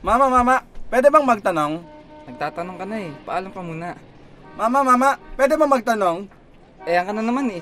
Mama, mama, pwede bang magtanong? Nagtatanong ka na eh. Paalam ka muna. Mama, mama, pwede bang magtanong? Eh, ang ka na naman eh.